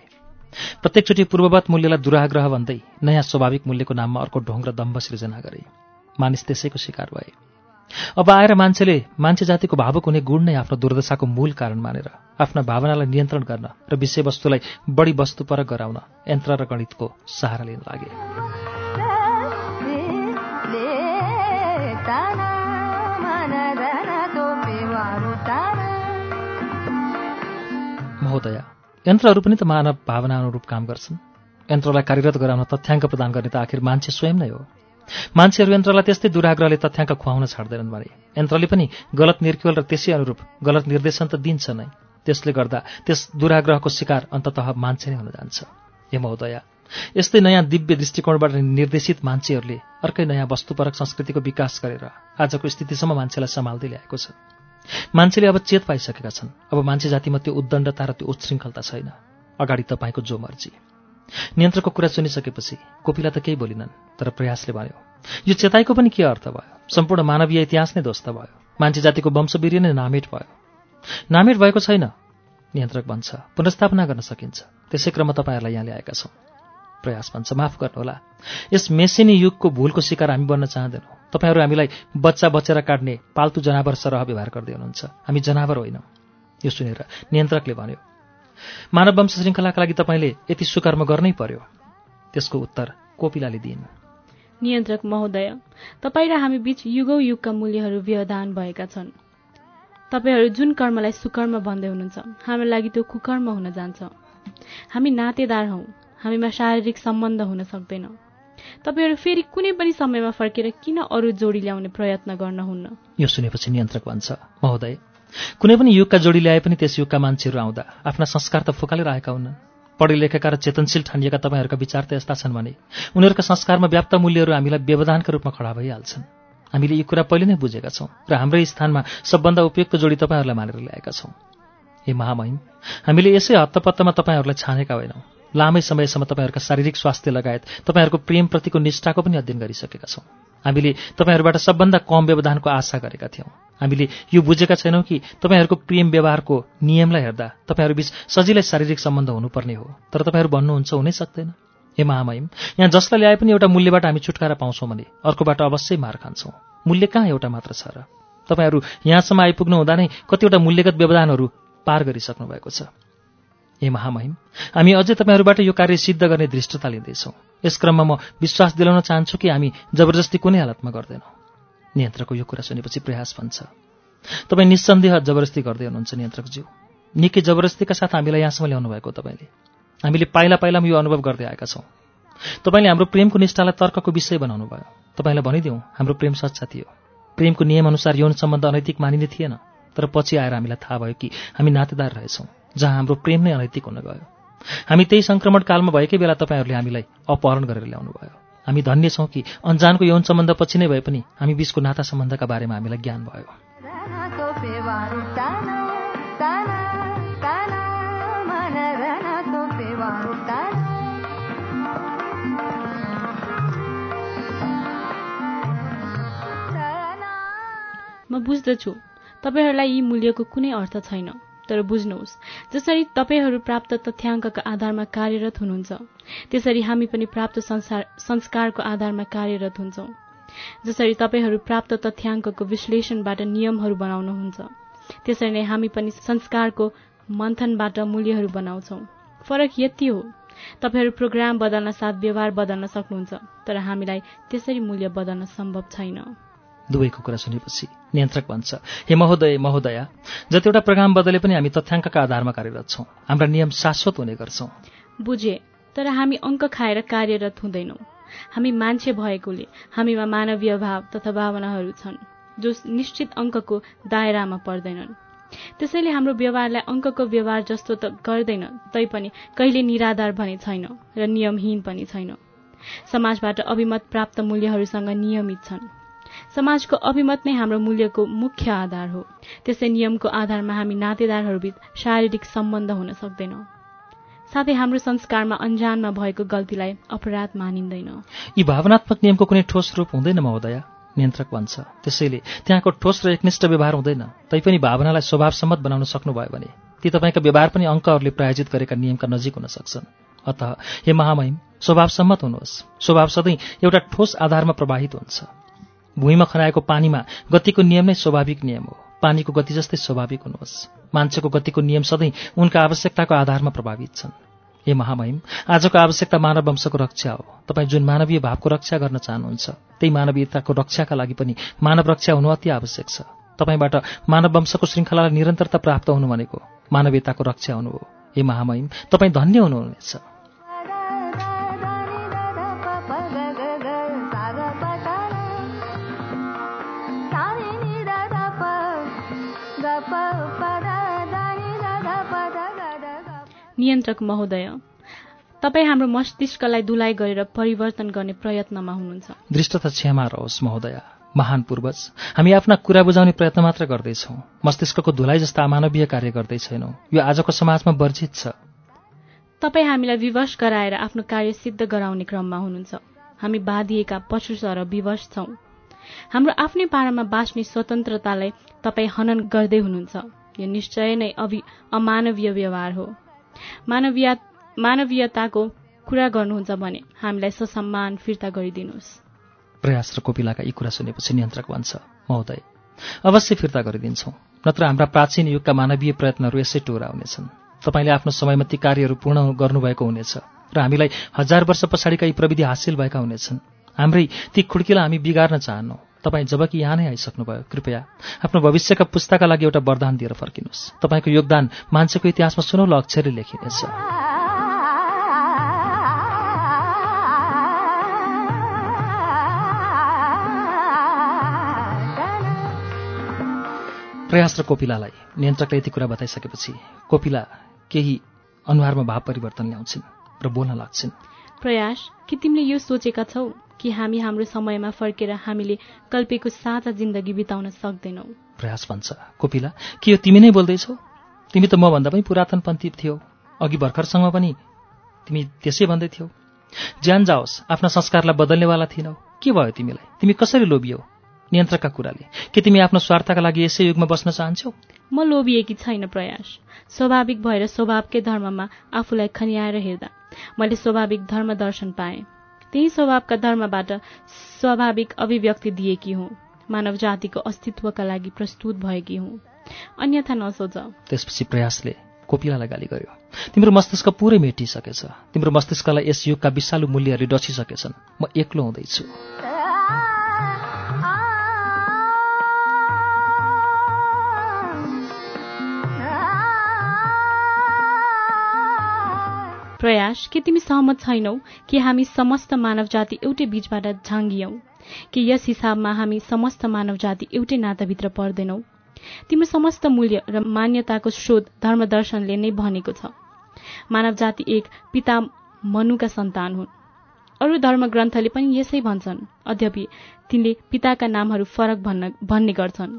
प्रत्येकचोटि पूर्ववत मूल्यलाई दुराग्रह भन्दै नयाँ स्वाभाविक मूल्यको नाममा अर्को ढोङ र दम्भ सृजना गरे। मानिस त्यसैको शिकार भए। अब आएर मान्छेले मान्छे जातिको भावुक हुने गुण नै आफ्नो दुर्दशाको मूल कारण मानेर आफ्ना भावनालाई नियन्त्रण गर्न र विषयवस्तुलाई बढी वस्तुपरक गराउन यन्त्र र गणितको सहारा लिन लागे। महोदय यन्त्रहरू पनि त मानव भावना अनुरूप काम गर्छन्। यन्त्रलाई कार्यरत गराउन तथ्याङ्क प्रदान गर्ने त आखिर मान्छे स्वयं नै हो। मान्छेहरू यन्त्रलाई त्यस्तै दुराग्रहले तथ्याङ्क खुवाउन छाड्दैनन् भने यन्त्रले पनि गलत निर्केल र त्यसै अनुरूप गलत निर्देशन त दिन्छ नै। त्यसले गर्दा त्यस दुराग्रहको शिकार अन्ततः मान्छे नै हुन जान्छ। हे महोदय यस्तै नयाँ दिव्य दृष्टिकोणबाट निर्देशित मान्छेहरूले अर्कै नयाँ वस्तुपरक संस्कृतिको विकास गरेर आजको स्थितिसम्म मान्छेलाई सम्हाल्दै ल्याएको छ मान्छेले अब चेत पाइसकेका छन्। अब मान्छे जातिमा त्यो उद्दण्डता र त्यो उच्छृङ्खलता छैन। अगाडि तपाईँको जो मर्जी। नियन्त्रकको कुरा सुनिसकेपछि कोपिला त केही बोलिनन् तर प्रयासले भन्यो यो चेताइको पनि के अर्थ भयो? सम्पूर्ण मानवीय इतिहास नै ध्वस्त भयो। मान्छे जातिको वंशवीर्य नै नामेट भयो। नामेट भएको छैन? नियन्त्रक भन्छ पुनर्स्थापना गर्न सकिन्छ। त्यसै क्रममा तपाईँहरूलाई यहाँ ल्याएका छौँ। प्रयास भन्छ माफ गर्नुहोला। यस मेसिनी युगको भूलको शिकार हामी बन्न चाहँदैनौँ। तपाईँहरू हामीलाई बच्चा बचेर काट्ने पाल्तु जनावर सरह व्यवहार गर्दै हुनुहुन्छ। हामी जनावर होइनौँ। यो सुनेर नियन्त्रकले भन्यो मानव वंश श्रृङ्खलाका लागि तपाईँले यति सुकर्म गर्नै पर्यो। त्यसको उत्तर कोपिलाले दिइन्। नियन्त्रक महोदय तपाईँ र हामी बीच युगौँ युगका मूल्यहरू व्यवधान भएका छन्। तपाईँहरू जुन कर्मलाई सुकर्म भन्दै हुनुहुन्छ हाम्रो लागि त्यो कुकर्म हुन जान्छ। हामी नातेदार हौँ। हामीमा शारीरिक सम्बन्ध हुन सक्दैन। तपाईँहरू फेरि कुनै पनि समयमा फर्केर किन अरू जोडी ल्याउने प्रयत्न गर्नुहुन्न यो सुनेपछि नियन्त्रक भन्छ। महोदय कुनै पनि युगका जोडी ल्याए पनि त्यस युगका मान्छेहरू आउँदा आफ्ना संस्कार त फुकालेर आएका हुन्। पढे लेखेका र चेतनशील ठानिएका तपाईँहरूका विचार त यस्ता छन् भने उनीहरूका संस्कारमा व्याप्त मूल्यहरू हामीलाई व्यवधानका रूपमा खडा भइहाल्छन्। हामीले यो कुरा पहिले नै बुझेका छौँ र हाम्रै स्थानमा सबभन्दा उपयुक्त जोडी तपाईँहरूलाई मानेर ल्याएका छौँ। हे महामहिम हामीले यसै हत्तपत्तमा तपाईँहरूलाई छानेका होइनौँ। लामै समयसम्म तपाईँहरूका शारीरिक स्वास्थ्य लगायत तपाईँहरूको प्रेमप्रतिको निष्ठाको पनि अध्ययन गरिसकेका छौँ। हामीले तपाईँहरूबाट सबभन्दा कम व्यवधानको आशा गरेका थियौँ। हामीले यो बुझेका छैनौँ कि तपाईँहरूको प्रेम व्यवहारको नियमलाई हेर्दा तपाईँहरूबीच सजिलै शारीरिक सम्बन्ध हुनुपर्ने हो। तर तपाईँहरू भन्नुहुन्छ हुनै सक्दैन। हे महामहिम यहाँ जसलाई ल्याए पनि एउटा मूल्यबाट हामी छुटकारा पाउँछौँ भने अर्कोबाट अवश्य मार खान्छौँ। मूल्य कहाँ एउटा मात्र छ र? तपाईँहरू यहाँसम्म आइपुग्नु हुँदा नै कतिवटा मूल्यगत व्यवधानहरू पार गरिसक्नु भएको छ। हे महामहिम हामी अझै तपाईँहरूबाट यो कार्य सिद्ध गर्ने दृष्टता लिँदैछौँ। यस क्रममा म विश्वास दिलाउन चाहन्छु कि हामी जबरजस्ती कुनै हालतमा गर्दैनौँ। नियन्त्रकको यो कुरा सुनेपछि प्रयास भन्छ तपाईँ निस्सन्देह जबरजस्ती गर्दै हुनुहुन्छ नियन्त्रकज्यू। निकै जबरजस्तीका साथ हामीलाई यहाँसम्म ल्याउनु भएको तपाईँले। हामीले पाइला पाइलामा यो अनुभव गर्दै आएका छौँ। तपाईँले हाम्रो प्रेमको निष्ठालाई तर्कको विषय बनाउनु भयो तपाईँलाई भनिदिउँ हाम्रो प्रेम सच्चा थियो। प्रेमको नियमअनुसार यौन सम्बन्ध अनैतिक मानिने थिएन। तर पछि आएर हामीलाई थाहा भयो कि हामी नातेदार रहेछौँ। जहाँ हाम्रो प्रेम नै अनैतिक हुन गयो हामी त्यही सङ्क्रमण कालमा भएकै बेला तपाईँहरूले हामीलाई अपहरण गरेर ल्याउनु भयो। हामी धन्य छौँ कि अन्जानको यौन सम्बन्ध पछि नै भए पनि हामी बिचको नाता सम्बन्धका बारेमा हामीलाई ज्ञान भयो। म बुझ्दछु तपाईँहरूलाई यी मूल्यको कुनै अर्थ छैन। तर बुझ्नुहोस् जसरी तपाईँहरू प्राप्त तथ्याङ्कका आधारमा कार्यरत हुनुहुन्छ त्यसरी हामी पनि प्राप्त संस्कारको आधारमा कार्यरत हुन्छौँ। जसरी तपाईँहरू प्राप्त तथ्याङ्कको विश्लेषणबाट नियमहरू बनाउनुहुन्छ त्यसरी नै हामी पनि संस्कारको मन्थनबाट मूल्यहरू बनाउँछौँ। फरक यति हो तपाईँहरू प्रोग्राम बदल्न साथ व्यवहार बदल्न सक्नुहुन्छ तर हामीलाई त्यसरी मूल्य बदल्न सम्भव छैन। दुवैको कुरा सुनेपछि नियन्त्रक भन्छ हे महोदय महोदया जतिवटा प्रोग्राम बदले पनि हामी तथ्याङ्कका आधारमा कार्यरत छौँ। हाम्रा नियम शाश्वत हुने गर्छौँ। बुझे तर हामी अङ्क खाएर कार्यरत हुँदैनौँ। हामी मान्छे भएकोले हामीमा मानवीय भाव तथा भावनाहरू छन् जो निश्चित अङ्कको दायरामा पर्दैनन्। त्यसैले हाम्रो व्यवहारलाई अङ्कको व्यवहार जस्तो त गर्दैन तैपनि कहिले निराधार भने छैन र नियमहीन पनि छैन। समाजबाट अभिमत प्राप्त मूल्यहरूसँग नियमित छन्। समाजको अभिमत नै हाम्रो मूल्यको मुख्य आधार हो। त्यसै नियमको आधारमा हामी नातेदारहरूबीच शारीरिक सम्बन्ध हुन सक्दैनौँ। साथै हाम्रो संस्कारमा अन्जानमा भएको गल्तीलाई अपराध मानिँदैन। यी भावनात्मक नियमको कुनै ठोस रूप हुँदैन महोदय नियन्त्रक भन्छ त्यसैले त्यहाँको ठोस र एकनिष्ठ व्यवहार हुँदैन। तैपनि भावनालाई स्वभाव सम्मत बनाउन सक्नुभयो भने ती तपाईँका व्यवहार पनि अङ्कहरूले प्रायोजित गरेका नियमका नजिक हुन सक्छन्। अत हे महामहिम स्वभाव सम्मत हुनुहोस्। स्वभाव सधैँ एउटा ठोस आधारमा प्रवाहित हुन्छ। भुइँमा खनाएको पानीमा गतिको नियम नै स्वाभाविक नियम हो। पानीको गति जस्तै स्वाभाविक हुनुहोस्। मान्छेको गतिको नियम सधैँ उनका आवश्यकताको आधारमा प्रभावित छन्। हे महामहिम आजको आवश्यकता मानव वंशको रक्षा हो। तपाईँ जुन मानवीय भावको रक्षा गर्न चाहनुहुन्छ त्यही मानवीयताको रक्षाका लागि पनि मानव रक्षा हुनु अति आवश्यक छ। तपाईँबाट मानव वंशको श्रृङ्खलालाई निरन्तरता प्राप्त हुनु भनेको मानवीयताको रक्षा हुनु हो। हे महामहिम तपाईँ धन्य हुनुहुनेछ। नियन्त्रक महोदय तपाईँ हाम्रो मस्तिष्कलाई दुलाइ गरेर परिवर्तन गर्ने प्रयत्नमा हुनुहुन्छ। दृष्ट त क्षमा रहोस् महोदय महान पूर्वज। हामी आफ्ना कुरा बुझाउने प्रयत्न मात्र गर्दैछौँ। मस्तिष्कको धुलाइ जस्ता अमानवीय कार्य गर्दैछैनौँ। यो आजको समाजमा वर्जित छ। तपाईँ हामीलाई विवश गराएर आफ्नो कार्य सिद्ध गराउने क्रममा हुनुहुन्छ। हामी बाँधिएका पशु र विवश छौँ। हाम्रो आफ्नै पारामा बाँच्ने स्वतन्त्रतालाई तपाईँ हनन गर्दै हुनुहुन्छ। यो निश्चय नै अमानवीय व्यवहार हो। मानवीय मानवीयताको कुरा गर्नुहुन्छ भने हामीलाई ससम्मान फिर्ता गरिदिनुहोस्। प्रयास र कोपिलाका यी कुरा सुनेपछि नियन्त्रक भन्छ महोदय अवश्य फिर्ता गरिदिन्छौँ। नत्र हाम्रा प्राचीन युगका मानवीय प्रयत्नहरू यसै टोरा हुनेछन्। तपाईँले आफ्नो समयमा ती कार्यहरू पूर्ण गर्नुभएको हुनेछ र हामीलाई हजार वर्ष पछाडिका यी प्रविधि हासिल भएका हुनेछन्। हाम्रै ती खुड्कीलाई हामी बिगार्न चाहन्नौ। तपाईँ जबकि यहाँ नै आइसक्नुभयो कृपया आफ्नो भविष्यका पुस्ताका लागि एउटा वरदान दिएर फर्किनुहोस्। तपाईँको योगदान मान्छेको इतिहासमा सुनौलो अक्षरले लेखिनेछ। प्रयास र कोपिलालाई नियन्त्रकले यति कुरा बताइसकेपछि कोपिला केही अनुहारमा भाव परिवर्तन ल्याउँछिन् र बोल्न लाग्छिन्। प्रयास कि तिमीले यो सोचेका छौ? कि हामी हाम्रो समयमा फर्केर हामीले कल्पेको साझा जिन्दगी बिताउन सक्दैनौ। प्रयास भन्छ। कोपिला के यो तिमी नै बोल्दैछौ? तिमी त मभन्दा पनि पुरातनपन्थी थियौ। अघि भर्खरसँग पनि तिमी त्यसै भन्दै थियौ। ज्यान जाओस् आफ्ना संस्कारलाई बदल्नेवाला थिएनौ। के भयो तिमीलाई? तिमी कसरी लोभियौ? नियन्त्रकका कुराले। के तिमी आफ्नो स्वार्थका लागि यसै युगमा बस्न चाहन्छौ? म लोभिएकी छैन प्रयास। स्वाभाविक भएर स्वभावकै धर्ममा आफूलाई खनियाएर हेर्दा। मैले स्वाभाविक धर्म दर्शन पाएँ। त्यही स्वभावका धर्मबाट स्वाभाविक अभिव्यक्ति दिएकी हुँ। मानव जातिको अस्तित्वका लागि प्रस्तुत भएकी हुँ। अन्यथा नसोच। त्यसपछि प्रयासले कोपिलालाई गाली गर्यो। तिम्रो मस्तिष्क पुरै मेटिसकेछ। तिम्रो मस्तिष्कलाई यस युगका विषालु मूल्यहरूले डसिसकेछन् म एक्लो हुँदैछु। प्रयास के तिमी सहमत छैनौ कि हामी समस्त मानव जाति एउटै बीचबाट झाङ्गियौं कि यस हिसाबमा हामी समस्त मानव जाति एउटै नाताभित्र पर्दैनौ। तिम्रो समस्त मूल्य र मान्यताको स्रोत धर्मदर्शनले नै भनेको छ। मानव जाति एक पिता मनुका सन्तान हुन्। अरू धर्म ग्रन्थले पनि यसै भन्छन्। अद्यपि तिनले पिताका नामहरू फरक भन्ने गर्छन्।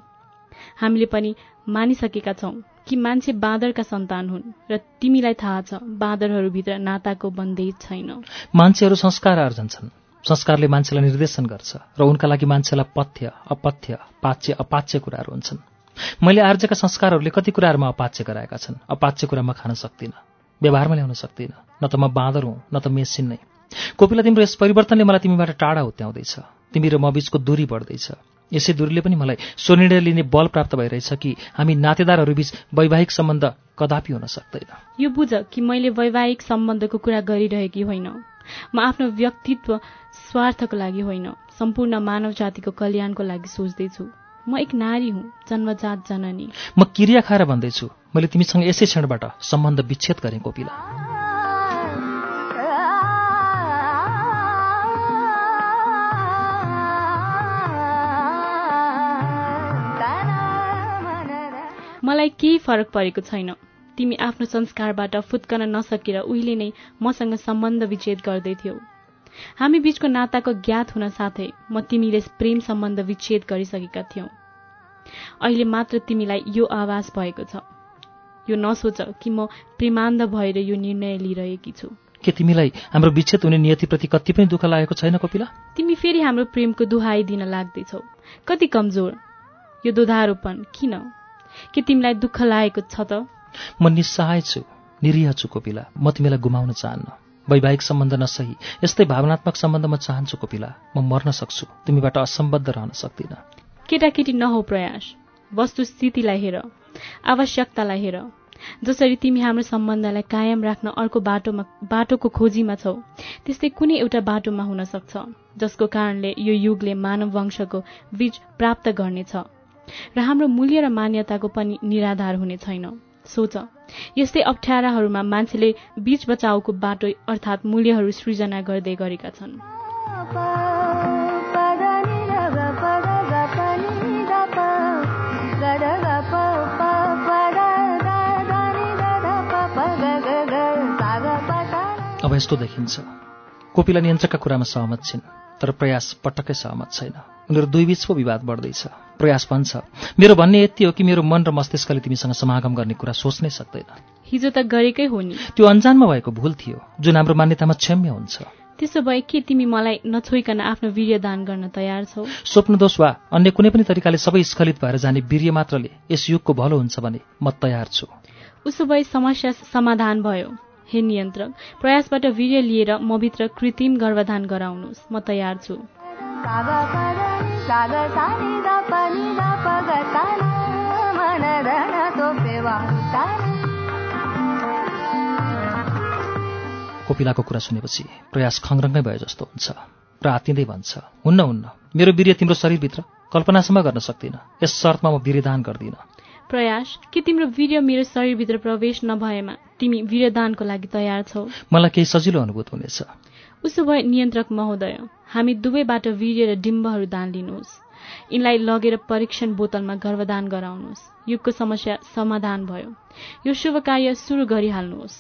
हामीले पनि मानिसकेका छौं। कि मान्छे बाँदरका सन्तान हुन् र तिमीलाई थाहा छ बाँदरहरूभित्र नाताको बन्देज छैन। मान्छेहरू संस्कार आर्जन्छन् संस्कारले मान्छेलाई निर्देशन गर्छ र उनका लागि मान्छेलाई पथ्य अपथ्य पाच्य अपाच्य कुराहरू हुन्छन्। मैले आर्जेका संस्कारहरूले कति कुराहरूमा अपाच्य गराएका छन्? अपाच्य कुरा म खान सक्दिनँ। व्यवहारमा ल्याउन सक्दिनँ। न त म बाँदर हुँ न त मेसिन नै। कोपिला तिम्रो यस परिवर्तनले मलाई तिमीबाट टाढा हुत्याउँदैछ। तिमी र म बीचको दूरी बढ्दैछ। यसै दूरीले पनि मलाई स्वनिर्णय लिने बल प्राप्त भइरहेछ कि हामी नातेदारहरूबीच वैवाहिक सम्बन्ध कदापि हुन सक्दैन। यो बुझ कि मैले वैवाहिक सम्बन्धको कुरा गरिरहेकी होइन। म आफ्नो व्यक्तित्व स्वार्थको लागि होइन सम्पूर्ण मानव जातिको कल्याणको लागि सोच्दैछु। म एक नारी हुँ जन्मजात जननी। म क्रिया खाएर भन्दैछु मैले तिमीसँग यसै क्षणबाट सम्बन्ध विच्छेद गरेँ कोपिला मलाई केही फरक परेको छैन। तिमी आफ्नो संस्कारबाट फुत्कन नसकेर उहिले नै मसँग सम्बन्ध विच्छेद गर्दैथ्यौ। हामी बीचको नाताको ज्ञात हुन साथै म तिमीले प्रेम सम्बन्ध विच्छेद गरिसकेका थियौ। अहिले मात्र तिमीलाई यो आवाज भएको छ। यो नसोच कि म प्रेमान्ध भएर यो निर्णय लिइरहेकी छु। के तिमीलाई हाम्रो विच्छेद हुने नियतिप्रति कति पनि दुःख लागेको छैन कपिला? तिमी फेरि हाम्रो प्रेमको दुहाई दिन लाग्दैछौ। कति कमजोर। यो दुधारोपण किन? के तिमीलाई दुःख लागेको छ त? म निस्सहाय छु निरीह छु कोपिला। म तिमीलाई गुमाउन चाहन्न। वैवाहिक सम्बन्ध नसही। यस्तै भावनात्मक सम्बन्ध म चाहन्छु कोपिला। म मर्न सक्छु। तिमीबाट असम्बद्ध रहन सक्दिनँ। केटाकेटी नहो प्रयास। वस्तुस्थितिलाई हेर। आवश्यकतालाई हेर। जसरी तिमी हाम्रो सम्बन्धलाई कायम राख्न अर्को बाटोमा बाटोको खोजीमा छौ त्यस्तै कुनै एउटा बाटोमा हुन सक्छ जसको कारणले यो युगले मानव वंशको बीज प्राप्त गर्नेछ। र हाम्रो मूल्य र मान्यताको पनि निराधार हुने छैन। सोच यस्तै अप्ठ्याराहरूमा मान्छेले बीच बचाउको बाटो अर्थात् मूल्यहरू सृजना गर्दै गरेका छन्। अब यस्तो देखिन्छ। कोपिला नियन्त्रकका कुरामा सहमत छिन् तर प्रयास पटक्कै सहमत छैन। उनीहरू दुई बीच पो विवाद बढ्दैछ प्रयास भन्छ मेरो भन्ने यति हो कि मेरो मन र मस्तिष्कले तिमीसँग समागम गर्ने कुरा सोच्नै सक्दैन। हिजो त गरेकै हो नि। त्यो अन्जानमा भएको भूल थियो जुन हाम्रो मान्यतामा क्षम्य हुन्छ। त्यसो भए के तिमी मलाई नछोइकन आफ्नो वीर्य दान गर्न तयार छौ? स्वप्नदोष वा अन्य कुनै पनि तरिकाले सबै स्खलित भएर जाने वीर्य मात्रले यस युगको भलो हुन्छ भने म तयार छु। उसो भए समस्या समाधान भयो। हे नियन्त्रक प्रयासबाट वीर्य लिएर मभित्र कृत्रिम गर्भधान गराउनुहोस् म तयार छु। कोपिलाको कुरा सुनेपछि प्रयास खङरङ्गै भयो जस्तो हुन्छ र आत्तिँदै भन्छ हुन्न हुन्न मेरो वीर्य तिम्रो शरीरभित्र कल्पनासम्म गर्न सक्दिनँ यस शर्तमा म वीर्यदान गर्दिनँ प्रयास के तिम्रो वीर्य मेरो शरीरभित्र प्रवेश नभएमा तिमी वीर्यदानको लागि तयार छौ मलाई केही सजिलो अनुभूत हुनेछ उसो भए नियन्त्रक महोदय हामी दुवैबाट वीर्य र डिम्बहरू दान लिनुहोस्। यिनलाई लगेर परीक्षण बोतलमा गर्भदान गराउनुहोस्। युगको समस्या समाधान भयो। यो शुभ कार्य सुरु गरिहाल्नुहोस्।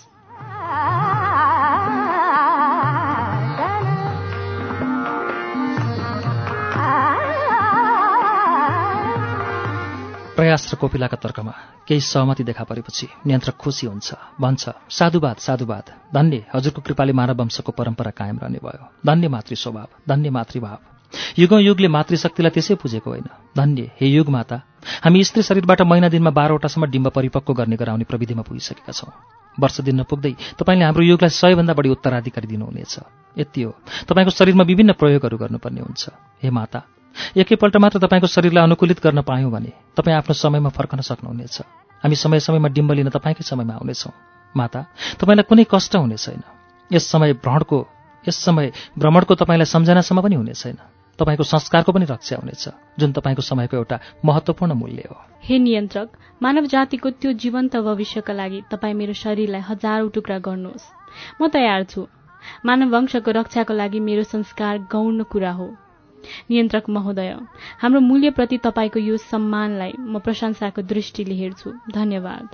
प्रयास र कोपिलाका तर्कमा केही सहमति देखा परेपछि नियन्त्रक खुसी हुन्छ। भन्छ साधुवाद साधुवाद। धन्य हजुरको कृपाले मानव वंशको परम्परा कायम रहने भयो। धन्य मातृ स्वभाव धन्य मातृभाव युगौँ युगले मातृशक्तिलाई त्यसै पुजेको होइन। धन्य हे युग माता हामी स्त्री शरीरबाट महिना दिनमा बाह्रवटासम्म डिम्ब परिपक्व गर्ने गराउने प्रविधिमा पुगिसकेका छौँ। वर्ष दिन नपुग्दै तपाईँले हाम्रो युगलाई सयभन्दा बढी उत्तराधिकारी दिनुहुनेछ। यति हो। तपाईँको शरीरमा विभिन्न प्रयोगहरू गर्नुपर्ने हुन्छ। हे माता एकैपल्ट मात्र तपाईँको शरीरलाई अनुकूलित गर्न पायौँ भने तपाईँ आफ्नो समयमा फर्कन सक्नुहुनेछ। हामी समय समयमा डिम्ब लिन तपाईँकै समयमा आउनेछौँ। माता तपाईँलाई कुनै कष्ट हुने छैन। यस समय भ्रमणको यस समय भ्रमणको तपाईँलाई सम्झनासम्म पनि हुने छैन। तपाईँको संस्कारको पनि रक्षा हुनेछ जुन तपाईँको समयको एउटा महत्त्वपूर्ण मूल्य हो। हे नियन्त्रक मानव जातिको त्यो जीवन्त भविष्यका लागि तपाईँ मेरो शरीरलाई हजारौँ टुक्रा गर्नुहोस्। म तयार छु। मानव वंशको रक्षाको लागि मेरो संस्कार गौण कुरा हो। नियन्त्रक महोदय हाम्रो मूल्यप्रति तपाईँको यो सम्मानलाई म प्रशंसाको दृष्टिले हेर्छु। धन्यवाद।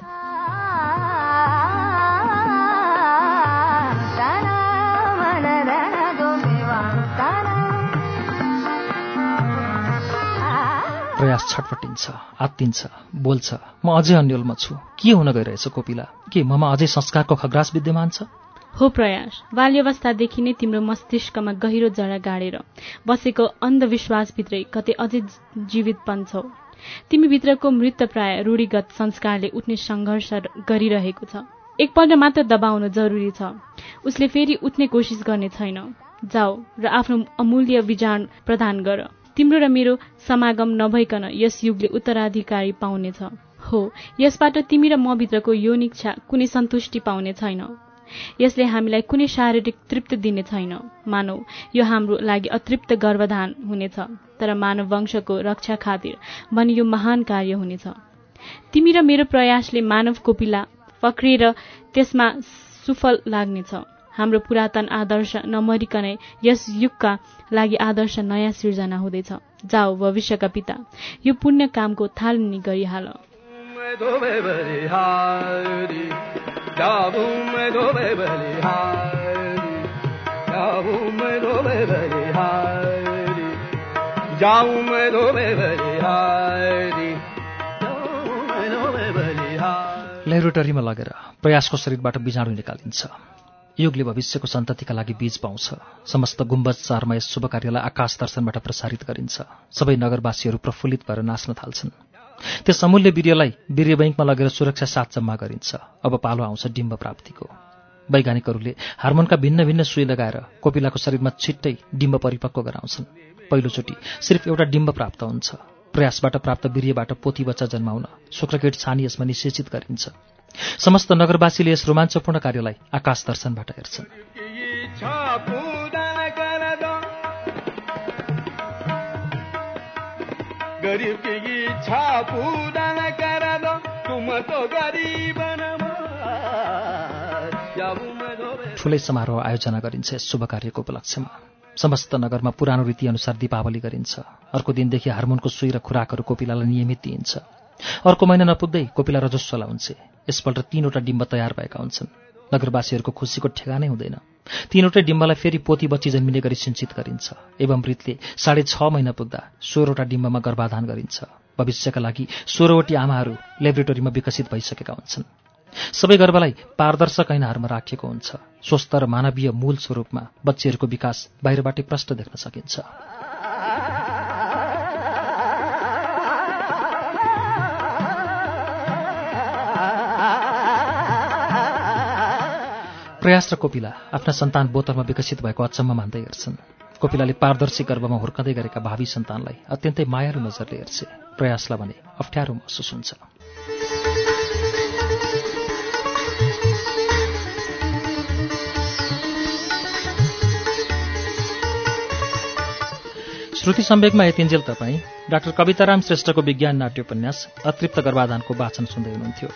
प्रयास छटपटिन्छ आत्तिन्छ बोल्छ। म अझै अन्यलमा छु। के हुन गइरहेछ कोपिला? के ममा अझै संस्कारको खग्रास विद्यमान छ? हो प्रयास। बाल्यवस्थादेखि नै तिम्रो मस्तिष्कमा गहिरो जरा गाडेर बसेको अन्धविश्वासभित्रै कतै अझै जीवितपन छौ। तिमीभित्रको मृत प्राय रूढिगत संस्कारले उठ्ने सङ्घर्ष गरिरहेको छ। एकपल्ट मात्र दबाउनु जरुरी छ। उसले फेरि उठ्ने कोसिस गर्ने छैन। जाऊ र आफ्नो अमूल्य विजान प्रदान गर। तिम्रो र मेरो समागम नभइकन यस युगले उत्तराधिकारी पाउनेछ। हो यसबाट तिमी र म भित्रको यो निक्षा कुनै सन्तुष्टि पाउने छैन। यसले हामीलाई कुनै शारीरिक तृप्ति दिने छैन। मानौ यो हाम्रो लागि अतृप्त गर्भधान हुनेछ तर मानव वंशको रक्षा खातिर भने यो महान कार्य हुनेछ। तिमी र मेरो प्रयासले मानव कोपिला फक्रिएर त्यसमा सुफल लाग्नेछ। हाम्रो पुरातन आदर्श नमरिकनै यस युगका लागि आदर्श नयाँ सिर्जना हुँदैछ। जाऊ भविष्यका पिता यो पुण्य कामको थालनी गरिहाल। लेबोरेटरीमा लगेर प्रयासको शरीरबाट बिजाणु निकालिन्छ। युगले भविष्यको सन्ततिका लागि बीज पाउँछ। समस्त गुम्बज सहरमा यस शुभ कार्यलाई आकाश दर्शनबाट प्रसारित गरिन्छ। सबै नगरवासीहरू प्रफुल्लित भएर नाच्न थाल्छन्। त्यस अमूल्य वीर्यलाई वीर्य बैङ्कमा लगेर सुरक्षा साथ जम्मा गरिन्छ। अब पालो आउँछ डिम्ब प्राप्तिको। वैज्ञानिकहरूले हार्मोनका भिन्न भिन्न सुई लगाएर कोपिलाको शरीरमा छिट्टै डिम्ब परिपक्व गराउँछन्। पहिलोचोटि सिर्फ एउटा डिम्ब प्राप्त हुन्छ। प्रयासबाट प्राप्त वीर्यबाट पोती बच्चा जन्माउन शुक्रकेट छानी यसमा निषेचित गरिन्छ। समस्त नगरवासीले यस रोमाञ्चपूर्ण कार्यलाई आकाश दर्शनबाट हेर्छन् ठूलै समारोह आयोजना गरिन्छ यस शुभ कार्यको उपलक्ष्यमा। समस्त नगरमा पुरानो रीतिअनुसार दीपावली गरिन्छ। अर्को दिनदेखि हार्मोनको सुई र खुराकहरू कोपिलालाई नियमित दिइन्छ। अर्को महिना नपुग्दै कोपिला रजस्व लाउँछ। यसपल्ट तीनवटा डिम्ब तयार भएका हुन्छन्। नगरवासीहरूको खुसीको ठेगानै हुँदैन। तीनवटै डिम्बलाई फेरि पोती बच्ची जन्मिने गरी सिन्चित गरिन्छ। एवं मृतले साढे छ महिना पुग्दा सोह्रवटा डिम्बमा गर्भाधान गरिन्छ। भविष्यका लागि सोह्रवटी आमाहरू लेबोरेटरीमा विकसित भइसकेका हुन्छन्। सबै गर्भलाई पारदर्शक ऐनाहरूमा राखिएको हुन्छ। स्वस्थ र मानवीय मूल स्वरूपमा बच्चीहरूको विकास बाहिरबाटै प्रष्ट देख्न सकिन्छ। प्रयास र कोपिला आफ्ना सन्तान बोतलमा विकसित भएको अचम्म मान्दै हेर्छन्। कोपिलाले पारदर्शी गर्भमा हुर्कँदै गरेका भावी सन्तानलाई अत्यन्तै मायालु नजरले हेर्छे। प्रयासलाई भने अप्ठ्यारो महसुस हुन्छ। श्रुति सम्वेकमा यतिन्जेल तपाईँ। डाक्टर कविताराम श्रेष्ठको विज्ञान नाट्य उपन्यास अतृप्त गर्भाधानको वाचन सुन्दै हुनुहुन्थ्यो।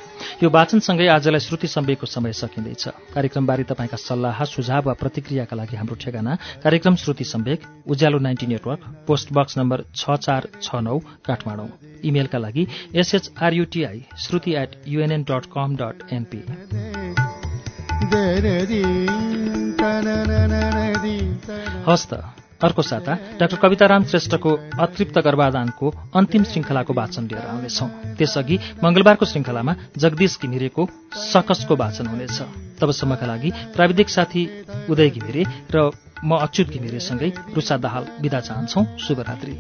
यो वाचनसँगै आजलाई श्रुति सम्वेकको समय सकिँदैछ। कार्यक्रमबारे तपाईँका सल्लाह सुझाव वा प्रतिक्रियाका लागि हाम्रो ठेगाना कार्यक्रम Shruti Sambeg Ujyaalo ninety network post box number छ चार छ नौ काठमाडौँ। इमेलका लागि SHRUTI Shruti at UNN dot com dot NP हस्त। अर्को साता डाक्टर कविताराम श्रेष्ठको अतृप्त गर्भाधानको अन्तिम श्रृङ्खलाको वाचन लिएर आउनेछौ त्यसअघि मंगलबारको श्रृङ्खलामा जगदीश घिमिरेको सकसको वाचन हुनेछ। तबसम्मका लागि प्राविधिक साथी उदय घिमिरे र म अच्युत घिमिरेसँगै रुसा दाहाल विदा चाहन्छौ। शुभरात्री।